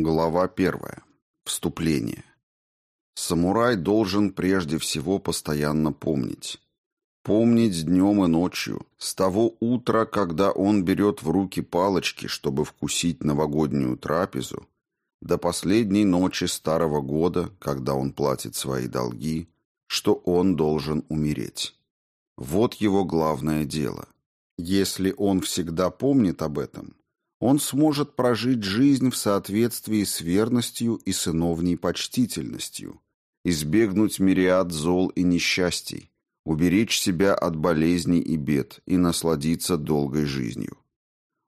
Глава первая. Вступление. Самурай должен прежде всего постоянно помнить. Помнить днем и ночью, с того утра, когда он берет в руки палочки, чтобы вкусить новогоднюю трапезу, до последней ночи старого года, когда он платит свои долги, что он должен умереть. Вот его главное дело. Если он всегда помнит об этом, он сможет прожить жизнь в соответствии с верностью и сыновней почтительностью, избегнуть мириад зол и несчастий, уберечь себя от болезней и бед и насладиться долгой жизнью.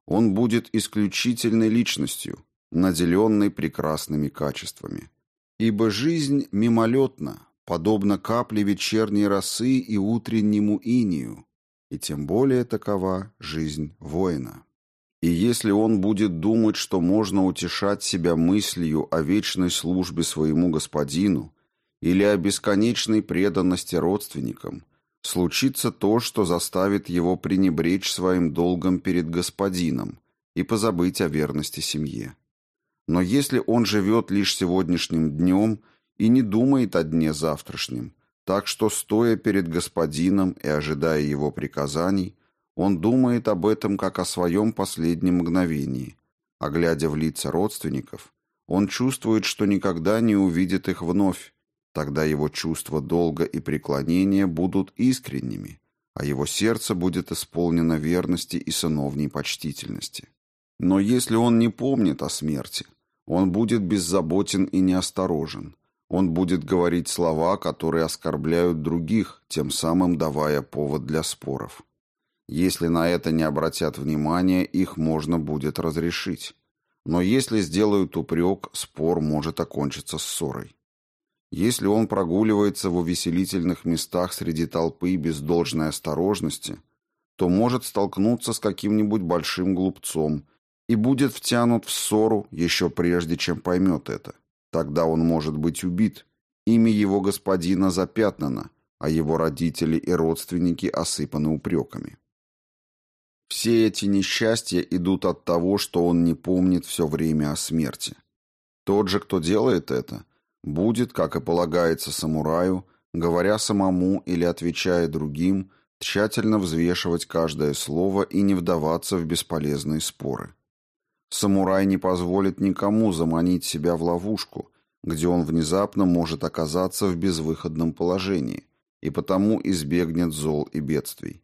Он будет исключительной личностью, наделенной прекрасными качествами. Ибо жизнь мимолетна, подобно капле вечерней росы и утреннему инию, и тем более такова жизнь воина. И если он будет думать, что можно утешать себя мыслью о вечной службе своему господину или о бесконечной преданности родственникам, случится то, что заставит его пренебречь своим долгом перед господином и позабыть о верности семье. Но если он живет лишь сегодняшним днем и не думает о дне завтрашнем, так что, стоя перед господином и ожидая его приказаний, он думает об этом как о своем последнем мгновении, а глядя в лица родственников, он чувствует, что никогда не увидит их вновь, тогда его чувства долга и преклонения будут искренними, а его сердце будет исполнено верности и сыновней почтительности. Но если он не помнит о смерти, он будет беззаботен и неосторожен, он будет говорить слова, которые оскорбляют других, тем самым давая повод для споров. Если на это не обратят внимания, их можно будет разрешить. Но если сделают упрек, спор может окончиться ссорой. Если он прогуливается в увеселительных местах среди толпы без должной осторожности, то может столкнуться с каким-нибудь большим глупцом и будет втянут в ссору еще прежде, чем поймет это. Тогда он может быть убит, имя его господина запятнано, а его родители и родственники осыпаны упреками. Все эти несчастья идут от того, что он не помнит все время о смерти. Тот же, кто делает это, будет, как и полагается самураю, говоря самому или отвечая другим, тщательно взвешивать каждое слово и не вдаваться в бесполезные споры. Самурай не позволит никому заманить себя в ловушку, где он внезапно может оказаться в безвыходном положении, и потому избегнет зол и бедствий.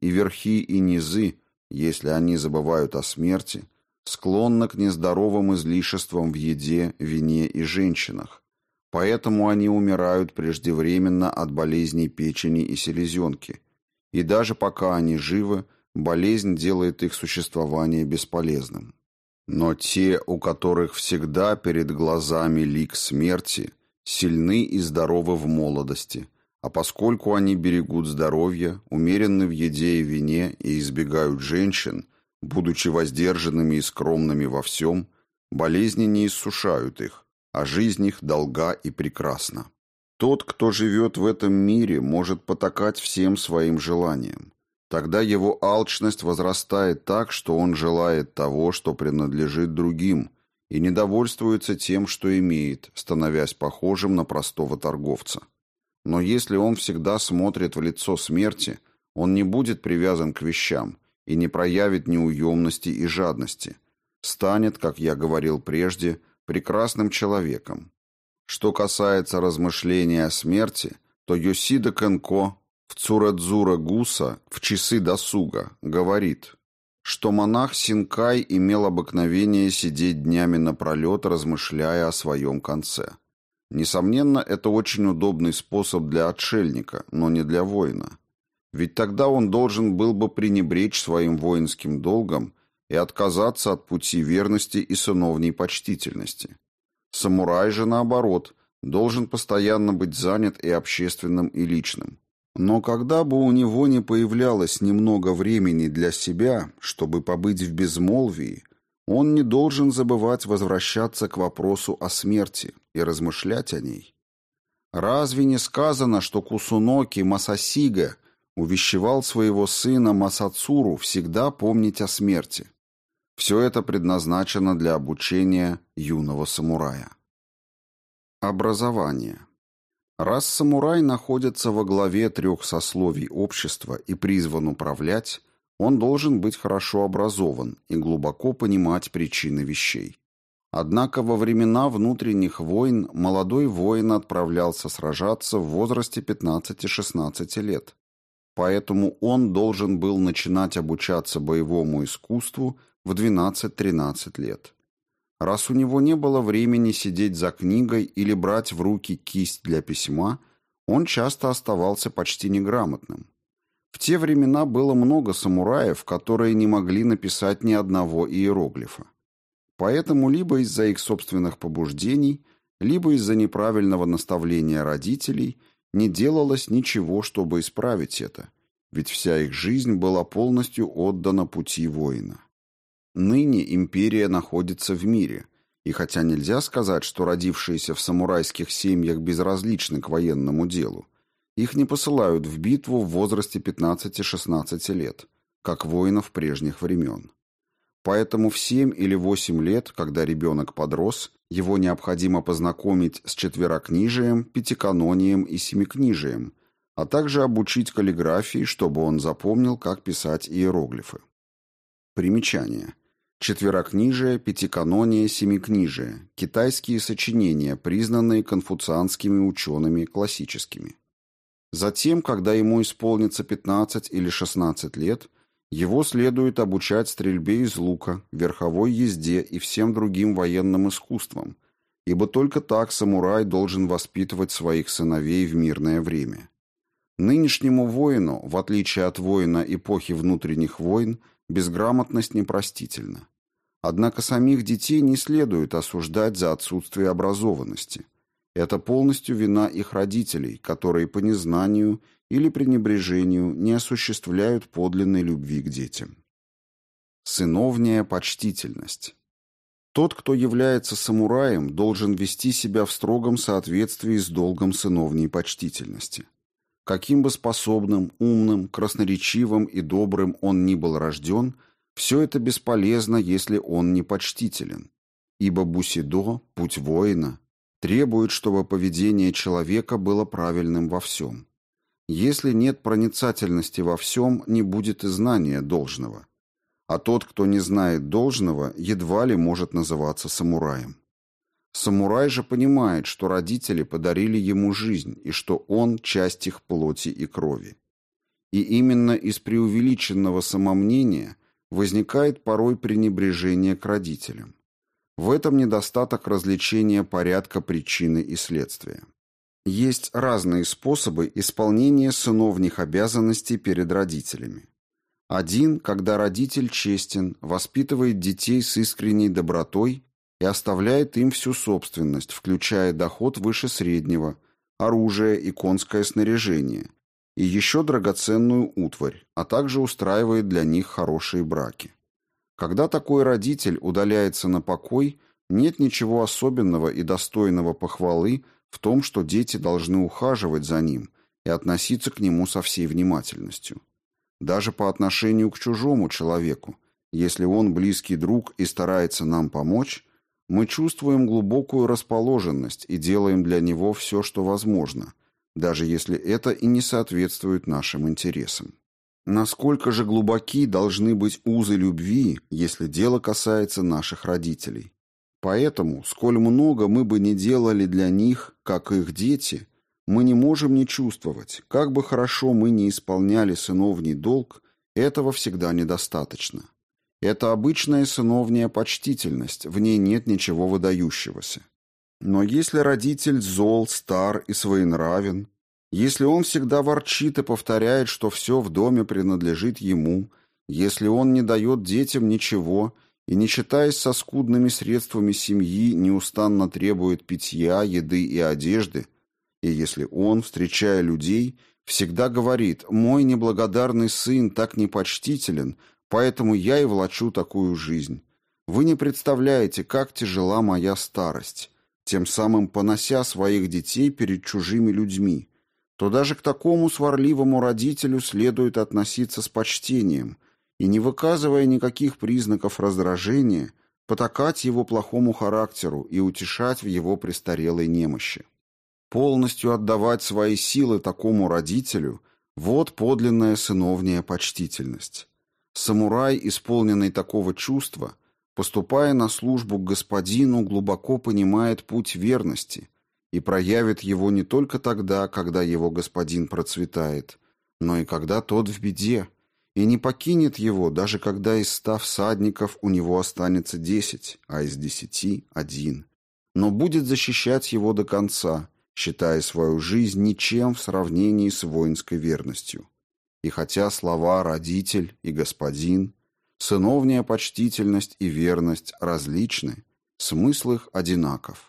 И верхи, и низы – если они забывают о смерти, склонны к нездоровым излишествам в еде, вине и женщинах. Поэтому они умирают преждевременно от болезней печени и селезенки. И даже пока они живы, болезнь делает их существование бесполезным. Но те, у которых всегда перед глазами лик смерти, сильны и здоровы в молодости – а поскольку они берегут здоровье, умеренны в еде и вине и избегают женщин, будучи воздержанными и скромными во всем, болезни не иссушают их, а жизнь их долга и прекрасна. Тот, кто живет в этом мире, может потакать всем своим желаниям. Тогда его алчность возрастает так, что он желает того, что принадлежит другим, и недовольствуется тем, что имеет, становясь похожим на простого торговца. Но если он всегда смотрит в лицо смерти, он не будет привязан к вещам и не проявит неуемности и жадности. Станет, как я говорил прежде, прекрасным человеком. Что касается размышления о смерти, то Йосида Кенко в Цурадзура Гуса в часы досуга говорит, что монах Синкай имел обыкновение сидеть днями напролет, размышляя о своем конце. Несомненно, это очень удобный способ для отшельника, но не для воина. Ведь тогда он должен был бы пренебречь своим воинским долгом и отказаться от пути верности и сыновней почтительности. Самурай же, наоборот, должен постоянно быть занят и общественным, и личным. Но когда бы у него не появлялось немного времени для себя, чтобы побыть в безмолвии, он не должен забывать возвращаться к вопросу о смерти и размышлять о ней. Разве не сказано, что Кусуноки Масасига увещевал своего сына Масацуру всегда помнить о смерти? Все это предназначено для обучения юного самурая. Образование. Раз самурай находится во главе трех сословий общества и призван управлять, он должен быть хорошо образован и глубоко понимать причины вещей. Однако во времена внутренних войн молодой воин отправлялся сражаться в возрасте 15-16 лет. Поэтому он должен был начинать обучаться боевому искусству в 12-13 лет. Раз у него не было времени сидеть за книгой или брать в руки кисть для письма, он часто оставался почти неграмотным. В те времена было много самураев, которые не могли написать ни одного иероглифа. Поэтому либо из-за их собственных побуждений, либо из-за неправильного наставления родителей не делалось ничего, чтобы исправить это, ведь вся их жизнь была полностью отдана пути воина. Ныне империя находится в мире, и хотя нельзя сказать, что родившиеся в самурайских семьях безразличны к военному делу, их не посылают в битву в возрасте 15-16 лет, как воинов прежних времен. Поэтому в 7 или 8 лет, когда ребенок подрос, его необходимо познакомить с четверокнижием, пятиканонием и семикнижием, а также обучить каллиграфии, чтобы он запомнил, как писать иероглифы. Примечание. Четверокнижие, пятиканония, семикнижие – китайские сочинения, признанные конфуцианскими учеными классическими. Затем, когда ему исполнится 15 или 16 лет, его следует обучать стрельбе из лука, верховой езде и всем другим военным искусствам, ибо только так самурай должен воспитывать своих сыновей в мирное время. Нынешнему воину, в отличие от воина эпохи внутренних войн, безграмотность непростительна. Однако самих детей не следует осуждать за отсутствие образованности. Это полностью вина их родителей, которые по незнанию или пренебрежению не осуществляют подлинной любви к детям. Сыновняя почтительность. Тот, кто является самураем, должен вести себя в строгом соответствии с долгом сыновней почтительности. Каким бы способным, умным, красноречивым и добрым он ни был рожден, все это бесполезно, если он не почтителен. Ибо бусидо, путь воина, требует, чтобы поведение человека было правильным во всем. Если нет проницательности во всем, не будет и знания должного. А тот, кто не знает должного, едва ли может называться самураем. Самурай же понимает, что родители подарили ему жизнь и что он – часть их плоти и крови. И именно из преувеличенного самомнения возникает порой пренебрежение к родителям. В этом недостаток развлечения порядка причины и следствия. Есть разные способы исполнения сыновних обязанностей перед родителями. Один, когда родитель честен, воспитывает детей с искренней добротой и оставляет им всю собственность, включая доход выше среднего, оружие и конское снаряжение, и еще драгоценную утварь, а также устраивает для них хорошие браки. Когда такой родитель удаляется на покой, нет ничего особенного и достойного похвалы в том, что дети должны ухаживать за ним и относиться к нему со всей внимательностью. Даже по отношению к чужому человеку, если он близкий друг и старается нам помочь, мы чувствуем глубокую расположенность и делаем для него все, что возможно, даже если это и не соответствует нашим интересам. Насколько же глубоки должны быть узы любви, если дело касается наших родителей? Поэтому, сколь много мы бы не делали для них, как их дети, мы не можем не чувствовать, как бы хорошо мы не исполняли сыновний долг, этого всегда недостаточно. Это обычная сыновняя почтительность, в ней нет ничего выдающегося. Но если родитель зол, стар и своенравен, если он всегда ворчит и повторяет, что все в доме принадлежит ему, если он не дает детям ничего и, не считаясь со скудными средствами семьи, неустанно требует питья, еды и одежды, и если он, встречая людей, всегда говорит «мой неблагодарный сын так непочтителен, Поэтому я и влачу такую жизнь. Вы не представляете, как тяжела моя старость, тем самым понося своих детей перед чужими людьми, то даже к такому сварливому родителю следует относиться с почтением, и, не выказывая никаких признаков раздражения, потакать его плохому характеру и утешать в его престарелой немощи. Полностью отдавать свои силы такому родителю – вот подлинная сыновняя почтительность. Самурай, исполненный такого чувства, поступая на службу к господину, глубоко понимает путь верности и проявит его не только тогда, когда его господин процветает, но и когда тот в беде, и не покинет его, даже когда из ста всадников у него останется десять, а из десяти — один, но будет защищать его до конца, считая свою жизнь ничем в сравнении с воинской верностью. И хотя слова «родитель» и «господин», сыновняя почтительность и верность различны, смысл их одинаков.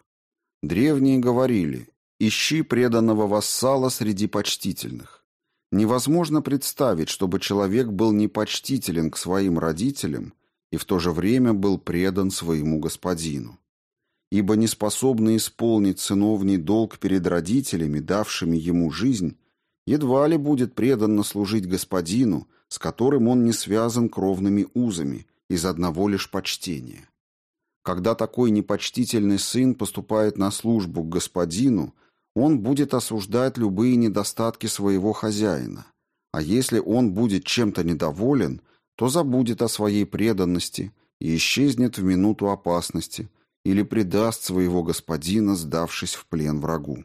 Древние говорили «ищи преданного вассала среди почтительных». Невозможно представить, чтобы человек был непочтителен к своим родителям и в то же время был предан своему господину. Ибо неспособный исполнить сыновний долг перед родителями, давшими ему жизнь, едва ли будет преданно служить господину, с которым он не связан кровными узами из одного лишь почтения. Когда такой непочтительный сын поступает на службу к господину – он будет осуждать любые недостатки своего хозяина. А если он будет чем-то недоволен, то забудет о своей преданности и исчезнет в минуту опасности или предаст своего господина, сдавшись в плен врагу.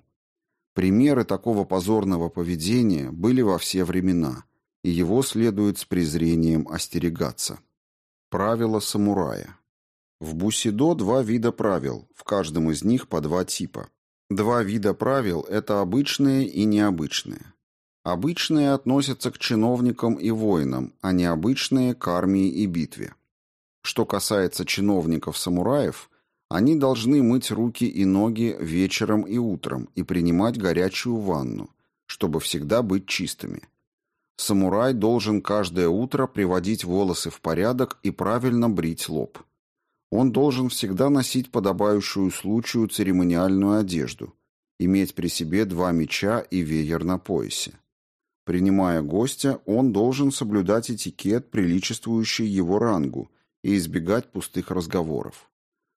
Примеры такого позорного поведения были во все времена, и его следует с презрением остерегаться. Правила самурая. В бусидо два вида правил, в каждом из них по два типа. Два вида правил – это обычные и необычные. Обычные относятся к чиновникам и воинам, а необычные – к армии и битве. Что касается чиновников-самураев, они должны мыть руки и ноги вечером и утром и принимать горячую ванну, чтобы всегда быть чистыми. Самурай должен каждое утро приводить волосы в порядок и правильно брить лоб. Он должен всегда носить подобающую случаю церемониальную одежду, иметь при себе два меча и веер на поясе. Принимая гостя, он должен соблюдать этикет, приличествующий его рангу, и избегать пустых разговоров.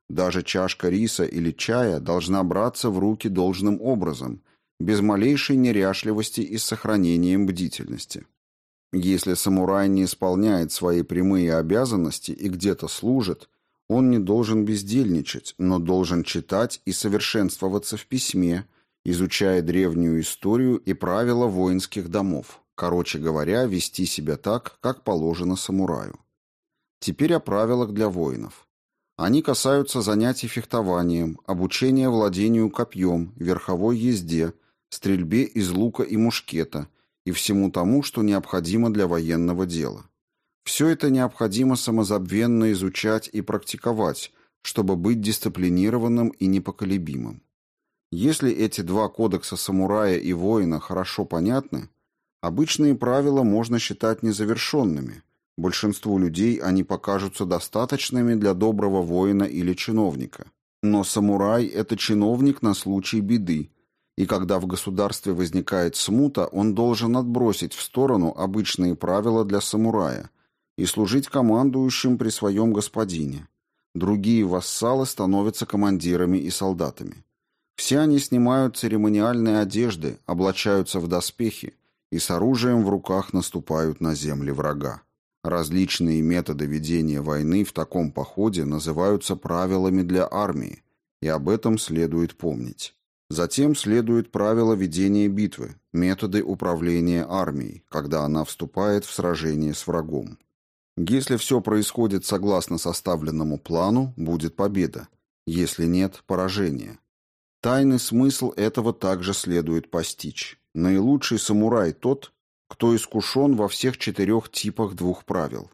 Даже чашка риса или чая должна браться в руки должным образом, без малейшей неряшливости и с сохранением бдительности. Если самурай не исполняет свои прямые обязанности и где-то служит, он не должен бездельничать, но должен читать и совершенствоваться в письме, изучая древнюю историю и правила воинских домов. Короче говоря, вести себя так, как положено самураю. Теперь о правилах для воинов. Они касаются занятий фехтованием, обучения владению копьем, верховой езде, стрельбе из лука и мушкета и всему тому, что необходимо для военного дела. Все это необходимо самозабвенно изучать и практиковать, чтобы быть дисциплинированным и непоколебимым. Если эти два кодекса самурая и воина хорошо понятны, обычные правила можно считать незавершенными. Большинству людей они покажутся достаточными для доброго воина или чиновника. Но самурай – это чиновник на случай беды, и когда в государстве возникает смута, он должен отбросить в сторону обычные правила для самурая – и служить командующим при своем господине. Другие вассалы становятся командирами и солдатами. Все они снимают церемониальные одежды, облачаются в доспехи и с оружием в руках наступают на земли врага. Различные методы ведения войны в таком походе называются правилами для армии, и об этом следует помнить. Затем следует правила ведения битвы, методы управления армией, когда она вступает в сражение с врагом. Если все происходит согласно составленному плану, будет победа. Если нет – поражение. Тайный смысл этого также следует постичь. Наилучший самурай тот, кто искушен во всех четырех типах двух правил.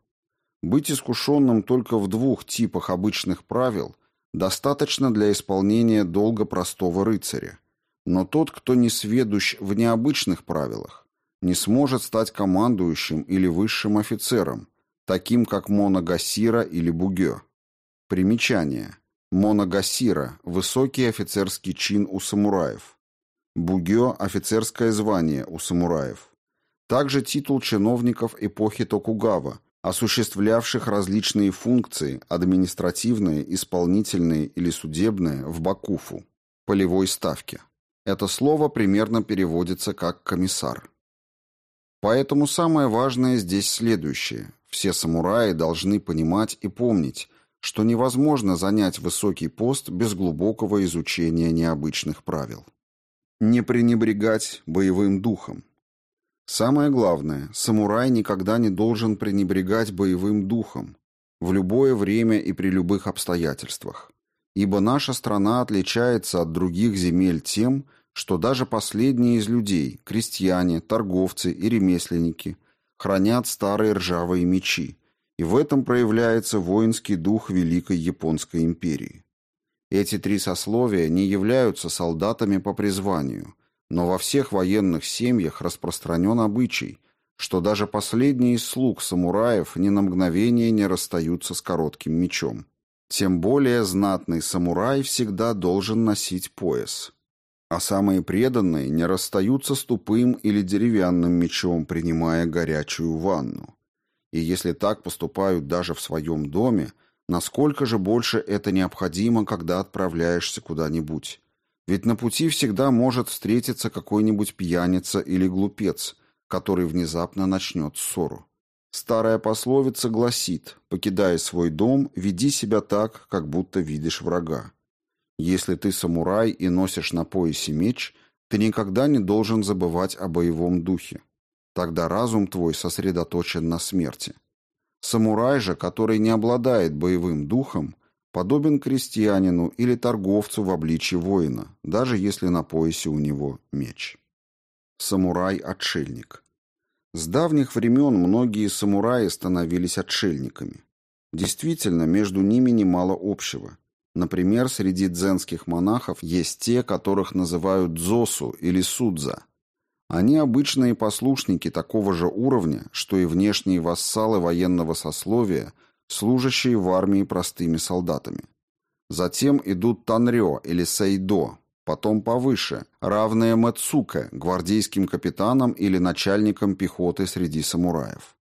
Быть искушенным только в двух типах обычных правил достаточно для исполнения долга простого рыцаря. Но тот, кто не сведущ в необычных правилах, не сможет стать командующим или высшим офицером, таким как моногасира или бугё. Примечание. Моногасира – высокий офицерский чин у самураев. Бугё – офицерское звание у самураев. Также титул чиновников эпохи Токугава, осуществлявших различные функции, административные, исполнительные или судебные, в Бакуфу, полевой ставке. Это слово примерно переводится как «комиссар». Поэтому самое важное здесь следующее. Все самураи должны понимать и помнить, что невозможно занять высокий пост без глубокого изучения необычных правил. Не пренебрегать боевым духом. Самое главное, самурай никогда не должен пренебрегать боевым духом в любое время и при любых обстоятельствах. Ибо наша страна отличается от других земель тем, что даже последние из людей, крестьяне, торговцы и ремесленники, хранят старые ржавые мечи, и в этом проявляется воинский дух Великой Японской империи. Эти три сословия не являются солдатами по призванию, но во всех военных семьях распространен обычай, что даже последние из слуг самураев ни на мгновение не расстаются с коротким мечом. Тем более знатный самурай всегда должен носить пояс. А самые преданные не расстаются с тупым или деревянным мечом, принимая горячую ванну. И если так поступают даже в своем доме, насколько же больше это необходимо, когда отправляешься куда-нибудь? Ведь на пути всегда может встретиться какой-нибудь пьяница или глупец, который внезапно начнет ссору. Старая пословица гласит «покидая свой дом, веди себя так, как будто видишь врага». Если ты самурай и носишь на поясе меч, ты никогда не должен забывать о боевом духе. Тогда разум твой сосредоточен на смерти. Самурай же, который не обладает боевым духом, подобен крестьянину или торговцу в обличье воина, даже если на поясе у него меч. Самурай-отшельник. С давних времен многие самураи становились отшельниками. Действительно, между ними немало общего. Например, среди дзенских монахов есть те, которых называют дзосу или судза. Они обычные послушники такого же уровня, что и внешние вассалы военного сословия служащие в армии простыми солдатами. Затем идут Танрё или Сейдо, потом повыше, равные Мацуке, гвардейским капитанам или начальникам пехоты среди самураев.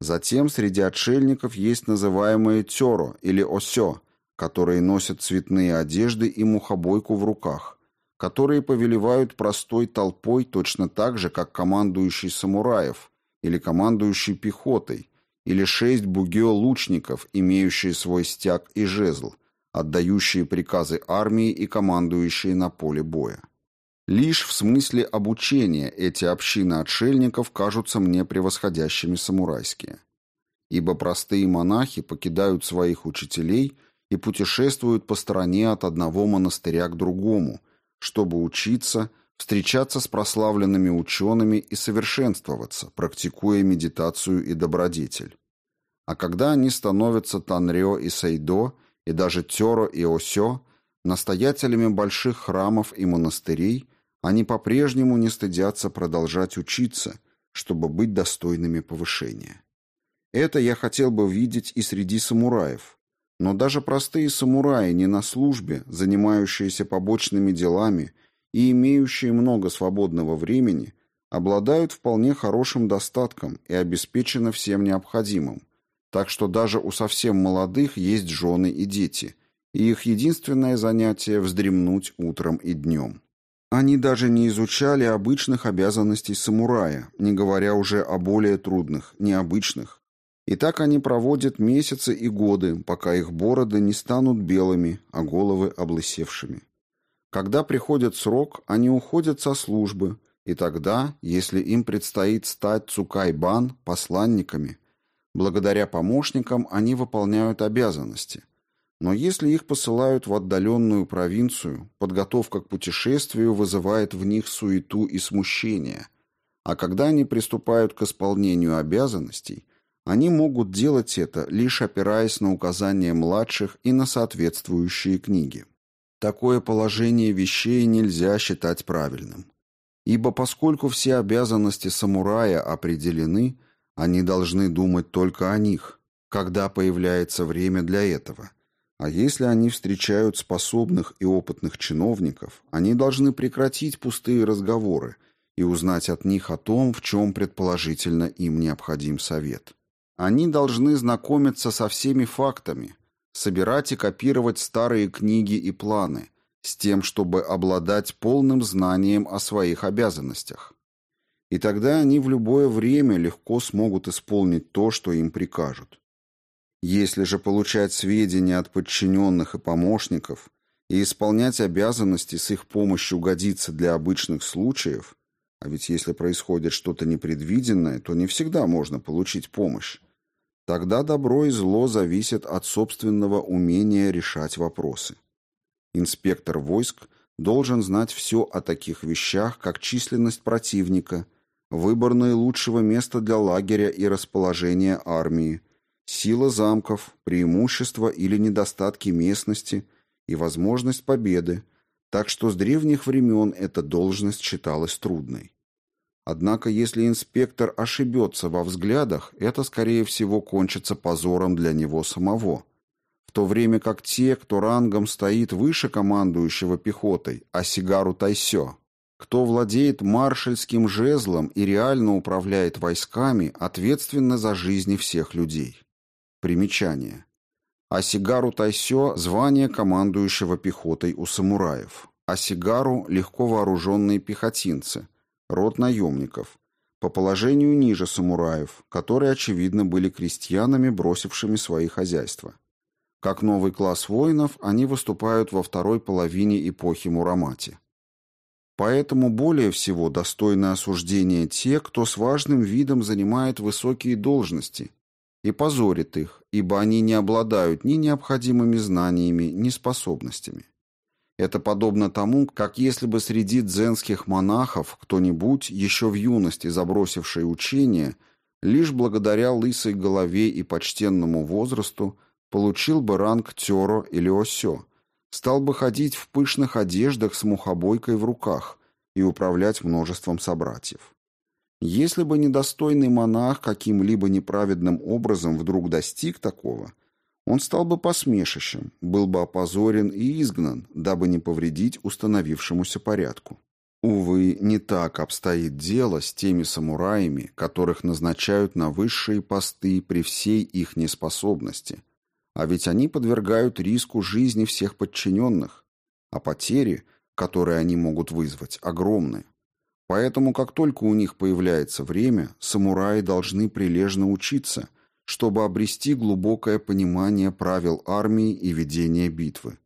Затем среди отшельников есть называемые тёро или осё, которые носят цветные одежды и мухобойку в руках, которые повелевают простой толпой точно так же, как командующий самураев или командующий пехотой, или шесть бугео-лучников, имеющие свой стяг и жезл, отдающие приказы армии и командующие на поле боя. Лишь в смысле обучения эти общины отшельников кажутся мне превосходящими самурайские. Ибо простые монахи покидают своих учителей и путешествуют по стране от одного монастыря к другому, чтобы учиться, встречаться с прославленными учеными и совершенствоваться, практикуя медитацию и добродетель. А когда они становятся Танрё и Сейдо, и даже Тёро и Осё, настоятелями больших храмов и монастырей, они по-прежнему не стыдятся продолжать учиться, чтобы быть достойными повышения. Это я хотел бы видеть и среди самураев, но даже простые самураи не на службе, занимающиеся побочными делами и имеющие много свободного времени, обладают вполне хорошим достатком и обеспечены всем необходимым, так что даже у совсем молодых есть жены и дети, и их единственное занятие – вздремнуть утром и днем. Они даже не изучали обычных обязанностей самурая, не говоря уже о более трудных, необычных. И так они проводят месяцы и годы, пока их бороды не станут белыми, а головы облысевшими. Когда приходит срок, они уходят со службы, и тогда, если им предстоит стать цукайбан, посланниками, благодаря помощникам они выполняют обязанности. Но если их посылают в отдаленную провинцию, подготовка к путешествию вызывает в них суету и смущение, а когда они приступают к исполнению обязанностей, они могут делать это, лишь опираясь на указания младших и на соответствующие книги. Такое положение вещей нельзя считать правильным. Ибо поскольку все обязанности самурая определены, они должны думать только о них, когда появляется время для этого. А если они встречают способных и опытных чиновников, они должны прекратить пустые разговоры и узнать от них о том, в чем предположительно им необходим совет. Они должны знакомиться со всеми фактами, собирать и копировать старые книги и планы, с тем, чтобы обладать полным знанием о своих обязанностях. И тогда они в любое время легко смогут исполнить то, что им прикажут. Если же получать сведения от подчиненных и помощников и исполнять обязанности с их помощью годится для обычных случаев, а ведь если происходит что-то непредвиденное, то не всегда можно получить помощь, тогда добро и зло зависят от собственного умения решать вопросы. Инспектор войск должен знать все о таких вещах, как численность противника, выбор наилучшего места для лагеря и расположение армии, сила замков, преимущества или недостатки местности и возможность победы, так что с древних времен эта должность считалась трудной. Однако, если инспектор ошибется во взглядах, это, скорее всего, кончится позором для него самого – в то время как те, кто рангом стоит выше командующего пехотой, а сигару тайсё, кто владеет маршальским жезлом и реально управляет войсками, ответственны за жизни всех людей. Примечание. А сигару тайсё – звание командующего пехотой у самураев. А сигару – легко вооруженные пехотинцы, род наемников, по положению ниже самураев, которые, очевидно, были крестьянами, бросившими свои хозяйства. Как новый класс воинов, они выступают во второй половине эпохи Мурамати. Поэтому более всего достойны осуждения те, кто с важным видом занимает высокие должности и позорит их, ибо они не обладают ни необходимыми знаниями, ни способностями. Это подобно тому, как если бы среди дзенских монахов кто-нибудь, еще в юности забросивший учение, лишь благодаря лысой голове и почтенному возрасту, получил бы ранг Тёро или Осё, стал бы ходить в пышных одеждах с мухобойкой в руках и управлять множеством собратьев. Если бы недостойный монах каким-либо неправедным образом вдруг достиг такого, он стал бы посмешищем, был бы опозорен и изгнан, дабы не повредить установившемуся порядку. Увы, не так обстоит дело с теми самураями, которых назначают на высшие посты при всей их неспособности – а ведь они подвергают риску жизни всех подчиненных, а потери, которые они могут вызвать, огромны. Поэтому, как только у них появляется время, самураи должны прилежно учиться, чтобы обрести глубокое понимание правил армии и ведения битвы.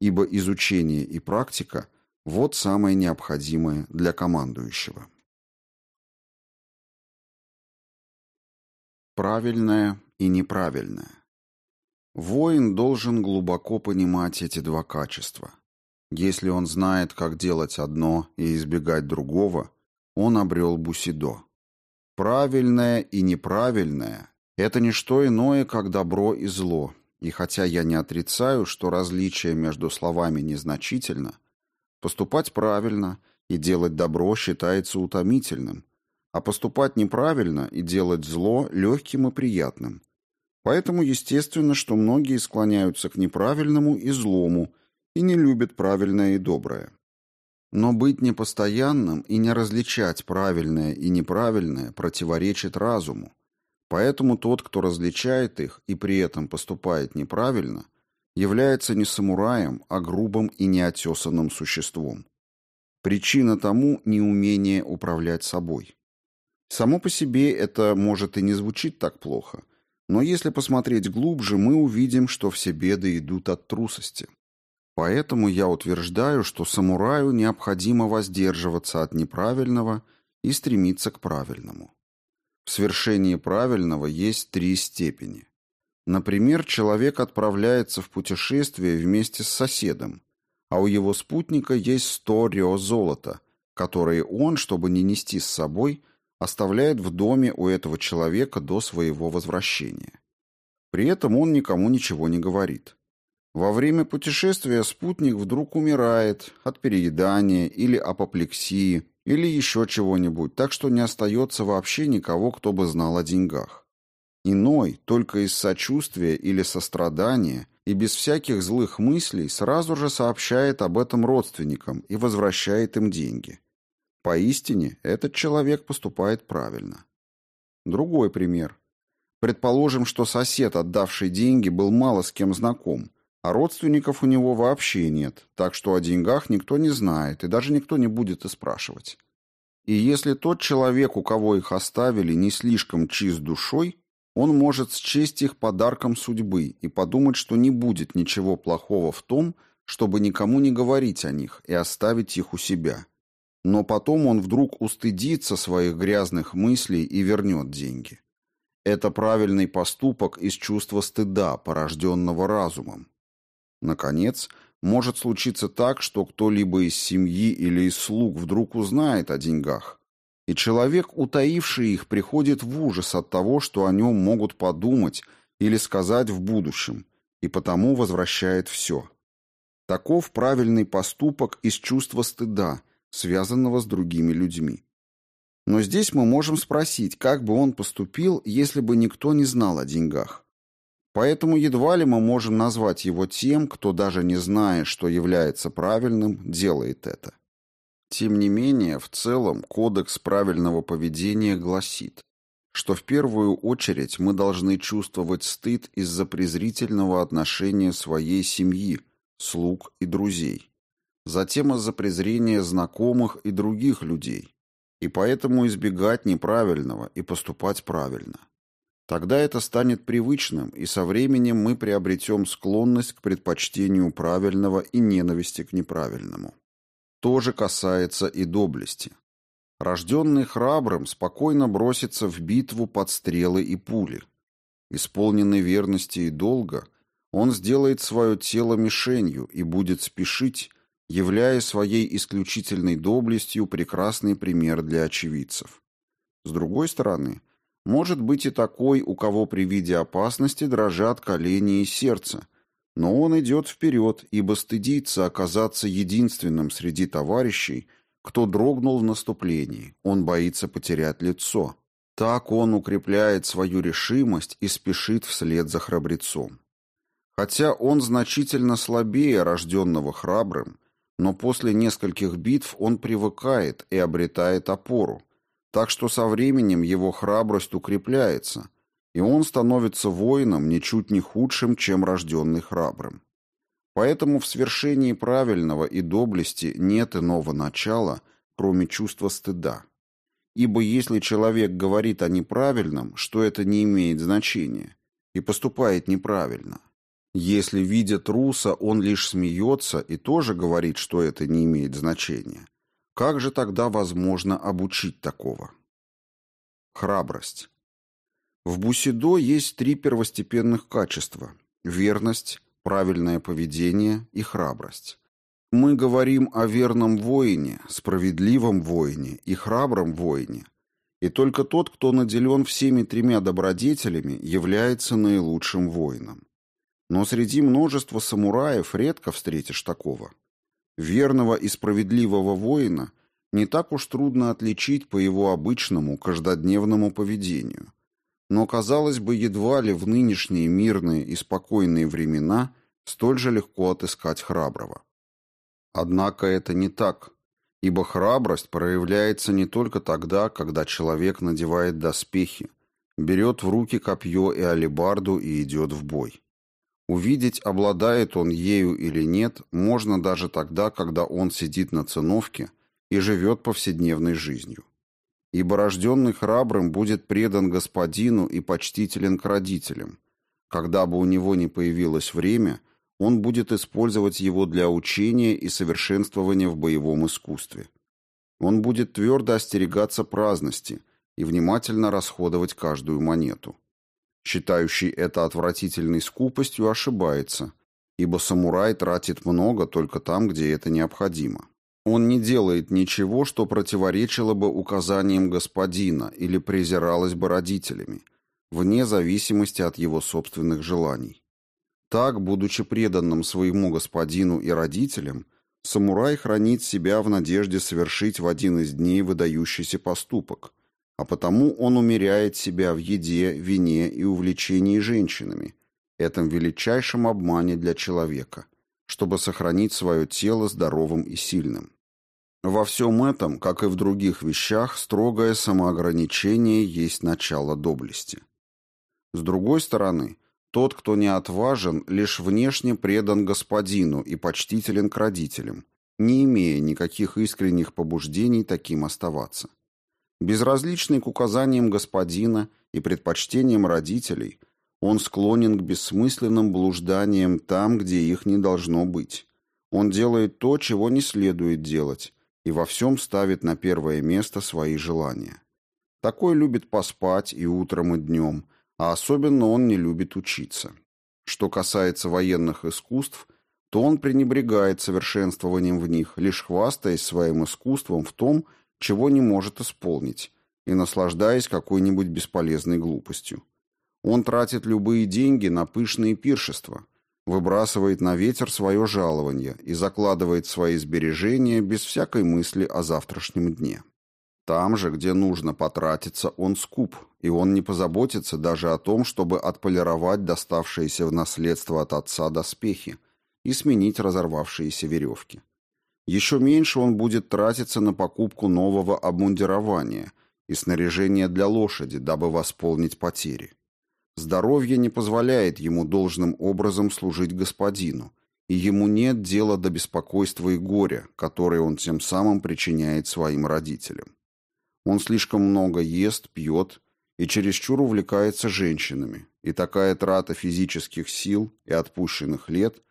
Ибо изучение и практика – вот самое необходимое для командующего. Правильное и неправильное. Воин должен глубоко понимать эти два качества. Если он знает, как делать одно и избегать другого, он обрел бусидо. Правильное и неправильное – это не что иное, как добро и зло. И хотя я не отрицаю, что различие между словами незначительно, поступать правильно и делать добро считается утомительным, а поступать неправильно и делать зло легким и приятным – Поэтому естественно, что многие склоняются к неправильному и злому и не любят правильное и доброе. Но быть непостоянным и не различать правильное и неправильное противоречит разуму. Поэтому тот, кто различает их и при этом поступает неправильно, является не самураем, а грубым и неотесанным существом. Причина тому – неумение управлять собой. Само по себе это может и не звучит так плохо, но если посмотреть глубже, мы увидим, что все беды идут от трусости. Поэтому я утверждаю, что самураю необходимо воздерживаться от неправильного и стремиться к правильному. В свершении правильного есть три степени. Например, человек отправляется в путешествие вместе с соседом, а у его спутника есть сто рио золота, которые он, чтобы не нести с собой, оставляет в доме у этого человека до своего возвращения. При этом он никому ничего не говорит. Во время путешествия спутник вдруг умирает от переедания или апоплексии или еще чего-нибудь, так что не остается вообще никого, кто бы знал о деньгах. Иной, только из сочувствия или сострадания и без всяких злых мыслей, сразу же сообщает об этом родственникам и возвращает им деньги. Поистине, этот человек поступает правильно. Другой пример. Предположим, что сосед, отдавший деньги, был мало с кем знаком, а родственников у него вообще нет, так что о деньгах никто не знает и даже никто не будет и спрашивать. И если тот человек, у кого их оставили, не слишком чист душой, он может счесть их подарком судьбы и подумать, что не будет ничего плохого в том, чтобы никому не говорить о них и оставить их у себя. Но потом он вдруг устыдится своих грязных мыслей и вернет деньги. Это правильный поступок из чувства стыда, порожденного разумом. Наконец, может случиться так, что кто-либо из семьи или из слуг вдруг узнает о деньгах, и человек, утаивший их, приходит в ужас от того, что о нем могут подумать или сказать в будущем, и потому возвращает все. Таков правильный поступок из чувства стыда, связанного с другими людьми. Но здесь мы можем спросить, как бы он поступил, если бы никто не знал о деньгах. Поэтому едва ли мы можем назвать его тем, кто даже не зная, что является правильным, делает это. Тем не менее, в целом кодекс правильного поведения гласит, что в первую очередь мы должны чувствовать стыд из-за презрительного отношения своей семьи, слуг и друзей, затем из-за презрения знакомых и других людей, и поэтому избегать неправильного и поступать правильно. Тогда это станет привычным, и со временем мы приобретем склонность к предпочтению правильного и ненависти к неправильному. То же касается и доблести. Рожденный храбрым спокойно бросится в битву под стрелы и пули. Исполненный верности и долга, он сделает свое тело мишенью и будет спешить, являя своей исключительной доблестью прекрасный пример для очевидцев. С другой стороны, может быть и такой, у кого при виде опасности дрожат колени и сердце, но он идет вперед, ибо стыдится оказаться единственным среди товарищей, кто дрогнул в наступлении, он боится потерять лицо. Так он укрепляет свою решимость и спешит вслед за храбрецом. Хотя он значительно слабее рожденного храбрым, но после нескольких битв он привыкает и обретает опору, так что со временем его храбрость укрепляется, и он становится воином ничуть не худшим, чем рожденный храбрым. Поэтому в свершении правильного и доблести нет иного начала, кроме чувства стыда. Ибо если человек говорит о неправильном, что это не имеет значения, и поступает неправильно. Если видит труса, он лишь смеется и тоже говорит, что это не имеет значения. Как же тогда возможно обучить такого? Храбрость. В бусидо есть три первостепенных качества – верность, правильное поведение и храбрость. Мы говорим о верном воине, справедливом воине и храбром воине, и только тот, кто наделен всеми тремя добродетелями, является наилучшим воином. Но среди множества самураев редко встретишь такого. Верного и справедливого воина не так уж трудно отличить по его обычному, каждодневному поведению. Но, казалось бы, едва ли в нынешние мирные и спокойные времена столь же легко отыскать храброго. Однако это не так, ибо храбрость проявляется не только тогда, когда человек надевает доспехи, берет в руки копье и алебарду и идет в бой. Увидеть, обладает он ею или нет, можно даже тогда, когда он сидит на циновке и живет повседневной жизнью. Ибо рожденный храбрым будет предан господину и почтителен к родителям. Когда бы у него ни появилось время, он будет использовать его для учения и совершенствования в боевом искусстве. Он будет твердо остерегаться праздности и внимательно расходовать каждую монету. Считающий это отвратительной скупостью ошибается, ибо самурай тратит много только там, где это необходимо. Он не делает ничего, что противоречило бы указаниям господина или презиралось бы родителями, вне зависимости от его собственных желаний. Так, будучи преданным своему господину и родителям, самурай хранит себя в надежде совершить в один из дней выдающийся поступок – а потому он умеряет себя в еде, вине и увлечении женщинами, этом величайшем обмане для человека, чтобы сохранить свое тело здоровым и сильным. Во всем этом, как и в других вещах, строгое самоограничение есть начало доблести. С другой стороны, тот, кто не отважен, лишь внешне предан господину и почтителен к родителям, не имея никаких искренних побуждений таким оставаться. Безразличный к указаниям господина и предпочтениям родителей, он склонен к бессмысленным блужданиям там, где их не должно быть. Он делает то, чего не следует делать, и во всем ставит на первое место свои желания. Такой любит поспать и утром, и днем, а особенно он не любит учиться. Что касается военных искусств, то он пренебрегает совершенствованием в них, лишь хвастаясь своим искусством в том, чего не может исполнить, и наслаждаясь какой-нибудь бесполезной глупостью. Он тратит любые деньги на пышные пиршества, выбрасывает на ветер свое жалование и закладывает свои сбережения без всякой мысли о завтрашнем дне. Там же, где нужно потратиться, он скуп, и он не позаботится даже о том, чтобы отполировать доставшиеся в наследство от отца доспехи и сменить разорвавшиеся веревки. Еще меньше он будет тратиться на покупку нового обмундирования и снаряжения для лошади, дабы восполнить потери. Здоровье не позволяет ему должным образом служить господину, и ему нет дела до беспокойства и горя, которые он тем самым причиняет своим родителям. Он слишком много ест, пьет и чересчур увлекается женщинами, и такая трата физических сил и отпущенных лет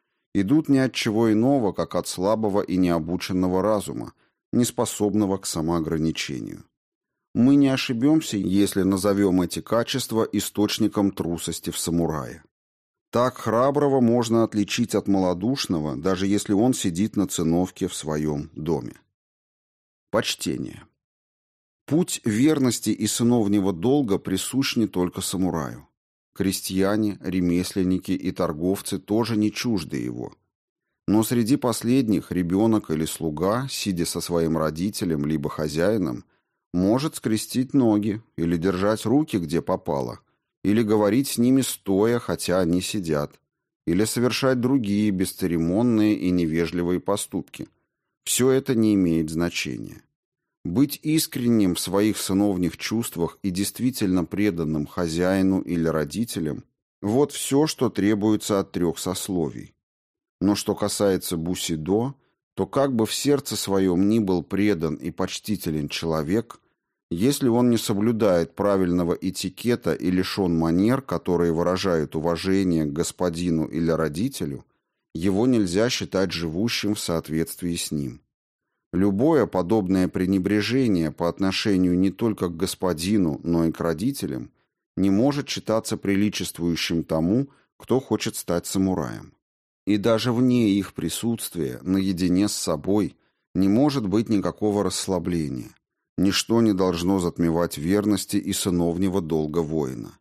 идут ни от чего иного, как от слабого и необученного разума, неспособного к самоограничению. Мы не ошибемся, если назовем эти качества источником трусости в самурае. Так храброго можно отличить от малодушного, даже если он сидит на циновке в своем доме. Почтение. Путь верности и сыновнего долга присущ не только самураю. Крестьяне, ремесленники и торговцы тоже не чужды его. Но среди последних ребенок или слуга, сидя со своим родителем либо хозяином, может скрестить ноги или держать руки где попало, или говорить с ними стоя, хотя они сидят, или совершать другие бесцеремонные и невежливые поступки. Все это не имеет значения. Быть искренним в своих сыновних чувствах и действительно преданным хозяину или родителям – вот все, что требуется от трех сословий. Но что касается бусидо, то как бы в сердце своем ни был предан и почтителен человек, если он не соблюдает правильного этикета и лишен манер, которые выражают уважение к господину или родителю, его нельзя считать живущим в соответствии с ним. Любое подобное пренебрежение по отношению не только к господину, но и к родителям не может считаться приличествующим тому, кто хочет стать самураем. И даже вне их присутствия, наедине с собой, не может быть никакого расслабления. Ничто не должно затмевать верности и сыновнего долга воина.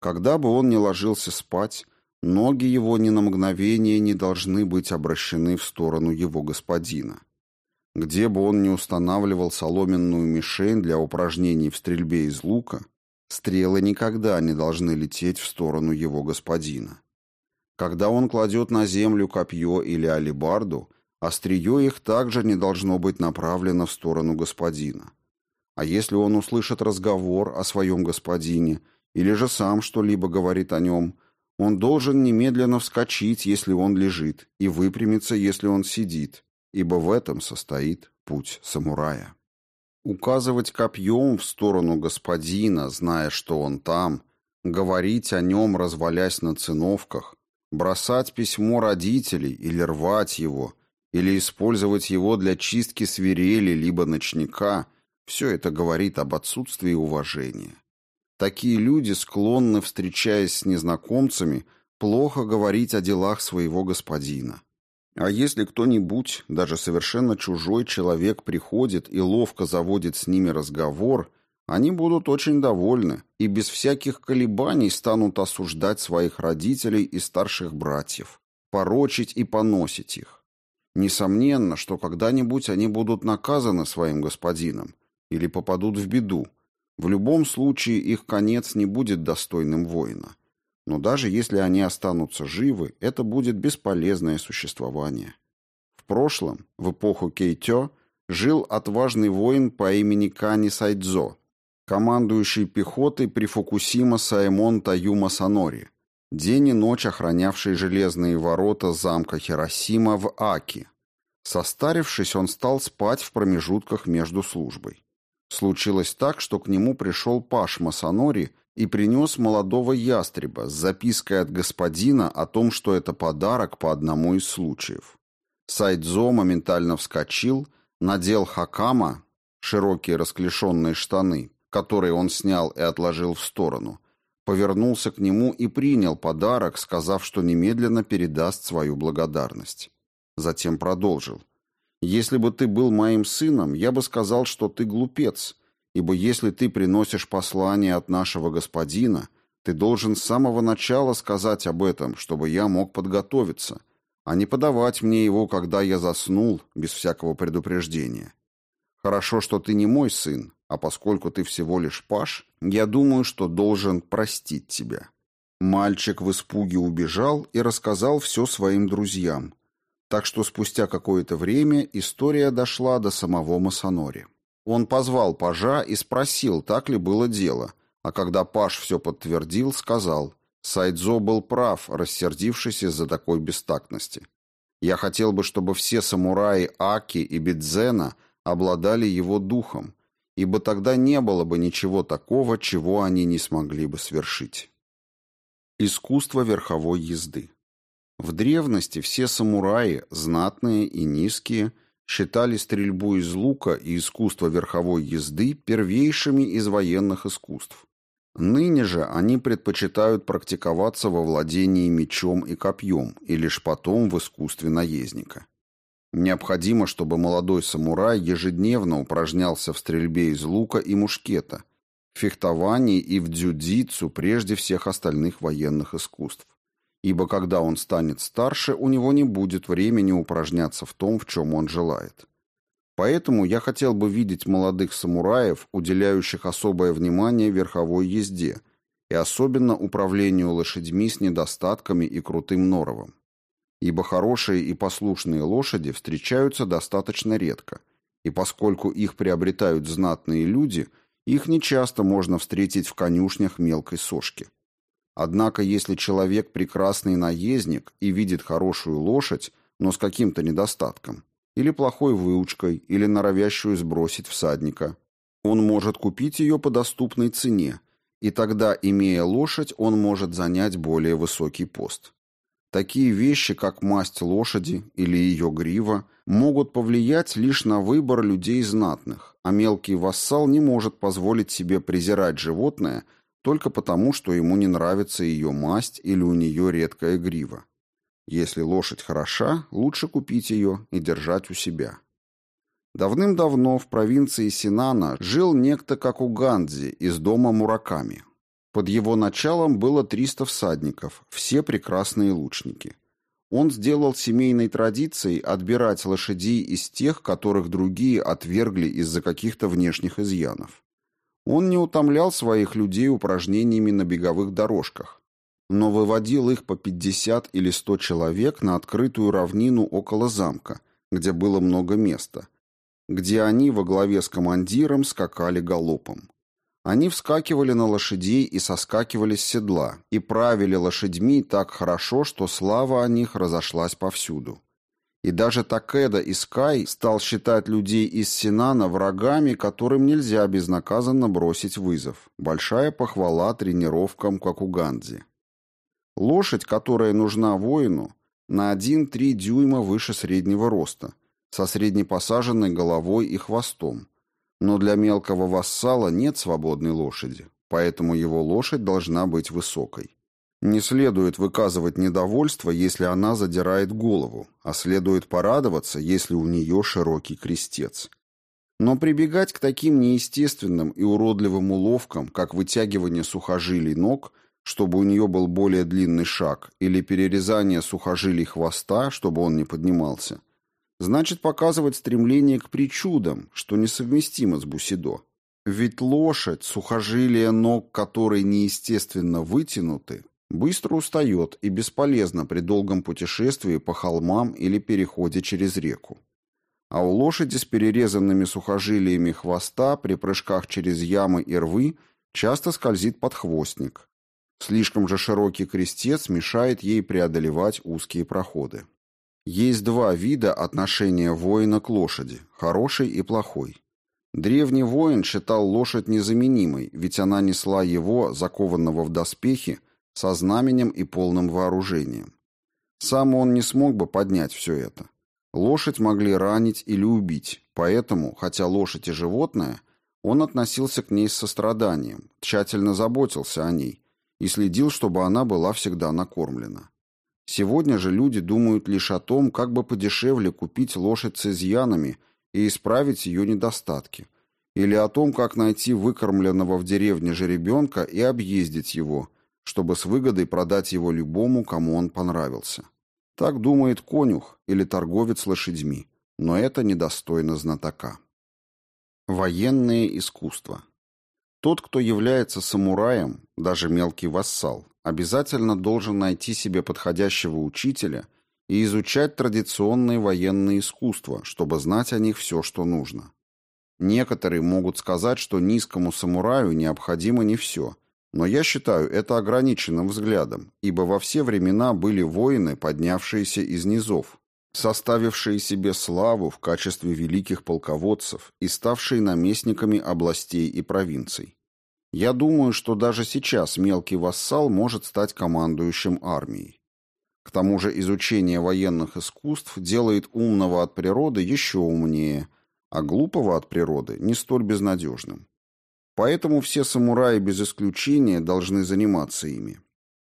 Когда бы он ни ложился спать, ноги его ни на мгновение не должны быть обращены в сторону его господина. Где бы он ни устанавливал соломенную мишень для упражнений в стрельбе из лука, стрелы никогда не должны лететь в сторону его господина. Когда он кладет на землю копье или алебарду, острие их также не должно быть направлено в сторону господина. А если он услышит разговор о своем господине или же сам что-либо говорит о нем, он должен немедленно вскочить, если он лежит, и выпрямиться, если он сидит, ибо в этом состоит путь самурая. Указывать копьем в сторону господина, зная, что он там, говорить о нем, развалясь на циновках, бросать письмо родителей или рвать его, или использовать его для чистки свирели либо ночника – все это говорит об отсутствии уважения. Такие люди склонны, встречаясь с незнакомцами, плохо говорить о делах своего господина. А если кто-нибудь, даже совершенно чужой человек, приходит и ловко заводит с ними разговор, они будут очень довольны и без всяких колебаний станут осуждать своих родителей и старших братьев, порочить и поносить их. Несомненно, что когда-нибудь они будут наказаны своим господином или попадут в беду. В любом случае их конец не будет достойным воина. Но даже если они останутся живы, это будет бесполезное существование. В прошлом, в эпоху Кейтё, жил отважный воин по имени Кани Сайдзо, командующий пехотой при Фукусима Саймон Таюма Санори, день и ночь охранявший железные ворота замка Хиросима в Аки. Состарившись, он стал спать в промежутках между службой. Случилось так, что к нему пришел Паш Масанори и принес молодого ястреба с запиской от господина о том, что это подарок по одному из случаев. Сайдзо моментально вскочил, надел хакама, широкие расклешенные штаны, которые он снял и отложил в сторону, повернулся к нему и принял подарок, сказав, что немедленно передаст свою благодарность. Затем продолжил. «Если бы ты был моим сыном, я бы сказал, что ты глупец, ибо если ты приносишь послание от нашего господина, ты должен с самого начала сказать об этом, чтобы я мог подготовиться, а не подавать мне его, когда я заснул, без всякого предупреждения. Хорошо, что ты не мой сын, а поскольку ты всего лишь паш, я думаю, что должен простить тебя». Мальчик в испуге убежал и рассказал все своим друзьям, так что спустя какое-то время история дошла до самого Масанори. Он позвал пажа и спросил, так ли было дело, а когда паж все подтвердил, сказал, Сайдзо был прав, рассердившись из-за такой бестактности. Я хотел бы, чтобы все самураи Аки и Бидзена обладали его духом, ибо тогда не было бы ничего такого, чего они не смогли бы свершить. Искусство верховой езды В древности все самураи, знатные и низкие, считали стрельбу из лука и искусство верховой езды первейшими из военных искусств. Ныне же они предпочитают практиковаться во владении мечом и копьем и лишь потом в искусстве наездника. Необходимо, чтобы молодой самурай ежедневно упражнялся в стрельбе из лука и мушкета, фехтовании и в дзюдзицу прежде всех остальных военных искусств ибо когда он станет старше, у него не будет времени упражняться в том, в чем он желает. Поэтому я хотел бы видеть молодых самураев, уделяющих особое внимание верховой езде и особенно управлению лошадьми с недостатками и крутым норовом. Ибо хорошие и послушные лошади встречаются достаточно редко, и поскольку их приобретают знатные люди, их нечасто можно встретить в конюшнях мелкой сошки. Однако, если человек прекрасный наездник и видит хорошую лошадь, но с каким-то недостатком, или плохой выучкой, или норовящую сбросить всадника, он может купить ее по доступной цене, и тогда, имея лошадь, он может занять более высокий пост. Такие вещи, как масть лошади или ее грива, могут повлиять лишь на выбор людей знатных, а мелкий вассал не может позволить себе презирать животное – только потому, что ему не нравится ее масть или у нее редкая грива. Если лошадь хороша, лучше купить ее и держать у себя. Давным-давно в провинции Синана жил некто как у Гандзи из дома Мураками. Под его началом было 300 всадников, все прекрасные лучники. Он сделал семейной традицией отбирать лошадей из тех, которых другие отвергли из-за каких-то внешних изъянов. Он не утомлял своих людей упражнениями на беговых дорожках, но выводил их по 50 или 100 человек на открытую равнину около замка, где было много места, где они во главе с командиром скакали галопом. Они вскакивали на лошадей и соскакивали с седла, и правили лошадьми так хорошо, что слава о них разошлась повсюду. И даже Такеда Искай стал считать людей из Синана врагами, которым нельзя безнаказанно бросить вызов. Большая похвала тренировкам, как у Гандзи. Лошадь, которая нужна воину, на 1-3 дюйма выше среднего роста, со среднепосаженной головой и хвостом. Но для мелкого вассала нет свободной лошади, поэтому его лошадь должна быть высокой. Не следует выказывать недовольство, если она задирает голову, а следует порадоваться, если у нее широкий крестец. Но прибегать к таким неестественным и уродливым уловкам, как вытягивание сухожилий ног, чтобы у нее был более длинный шаг, или перерезание сухожилий хвоста, чтобы он не поднимался, значит показывать стремление к причудам, что несовместимо с бусидо. Ведь лошадь, сухожилия ног которой неестественно вытянуты, Быстро устает и бесполезно при долгом путешествии по холмам или переходе через реку. а у лошади с перерезанными сухожилиями хвоста при прыжках через ямы и рвы часто скользит подхвостник. Слишком же широкий крестец мешает ей преодолевать узкие проходы. Есть два вида отношения воина к лошади – хороший и плохой. Древний воин считал лошадь незаменимой, ведь она несла его, закованного в доспехи, со знаменем и полным вооружением. Сам он не смог бы поднять все это. Лошадь могли ранить или убить, поэтому, хотя лошадь и животное, он относился к ней с состраданием, тщательно заботился о ней и следил, чтобы она была всегда накормлена. Сегодня же люди думают лишь о том, как бы подешевле купить лошадь с изъянами и исправить ее недостатки, или о том, как найти выкормленного в деревне жеребенка и объездить его, чтобы с выгодой продать его любому, кому он понравился. Так думает конюх или торговец лошадьми, но это недостойно знатока. Военное искусство. Тот, кто является самураем, даже мелкий вассал, обязательно должен найти себе подходящего учителя и изучать традиционные военные искусства, чтобы знать о них все, что нужно. Некоторые могут сказать, что низкому самураю необходимо не все, но я считаю это ограниченным взглядом, ибо во все времена были воины, поднявшиеся из низов, составившие себе славу в качестве великих полководцев и ставшие наместниками областей и провинций. Я думаю, что даже сейчас мелкий вассал может стать командующим армией. К тому же изучение военных искусств делает умного от природы еще умнее, а глупого от природы не столь безнадежным. Поэтому все самураи без исключения должны заниматься ими.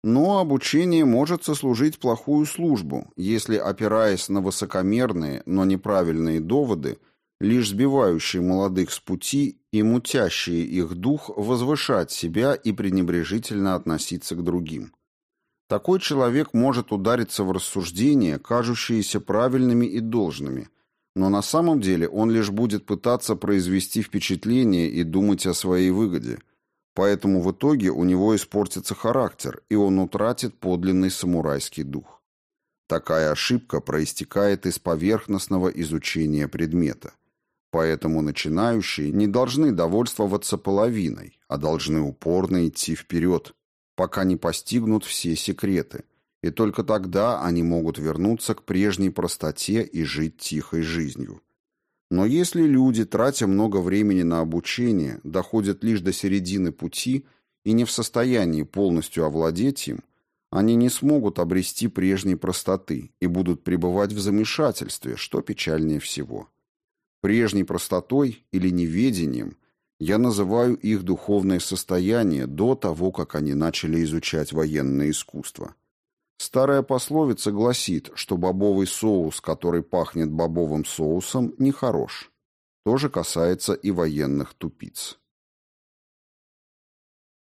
Но обучение может сослужить плохую службу, если, опираясь на высокомерные, но неправильные доводы – лишь сбивающие молодых с пути и мутящие их дух возвышать себя и пренебрежительно относиться к другим. Такой человек может удариться в рассуждения, кажущиеся правильными и должными, но на самом деле он лишь будет пытаться произвести впечатление и думать о своей выгоде, поэтому в итоге у него испортится характер, и он утратит подлинный самурайский дух. Такая ошибка проистекает из поверхностного изучения предмета – Поэтому начинающие не должны довольствоваться половиной, а должны упорно идти вперед, пока не постигнут все секреты, и только тогда они могут вернуться к прежней простоте и жить тихой жизнью. Но если люди, тратя много времени на обучение, доходят лишь до середины пути и не в состоянии полностью овладеть им, они не смогут обрести прежней простоты и будут пребывать в замешательстве, что печальнее всего. Прежней простотой или неведением я называю их духовное состояние до того, как они начали изучать военное искусство. Старая пословица гласит, что бобовый соус, который пахнет бобовым соусом, нехорош. То же касается и военных тупиц.